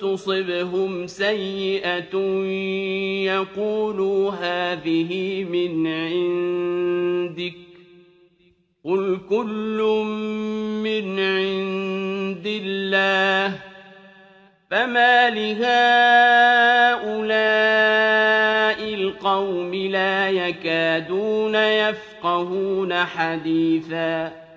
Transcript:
تُصِبْهُمْ سَيِّئَةٌ يَقُولُوا هَٰذِهِ مِنْ عِندِكَ ۚ قُلْ كُلٌّ مِّنْ عِندِ اللَّهِ ۖ فَمَالِ هَٰؤُلَاءِ الْقَوْمِ لَا يَكَادُونَ يَفْقَهُونَ حَدِيثًا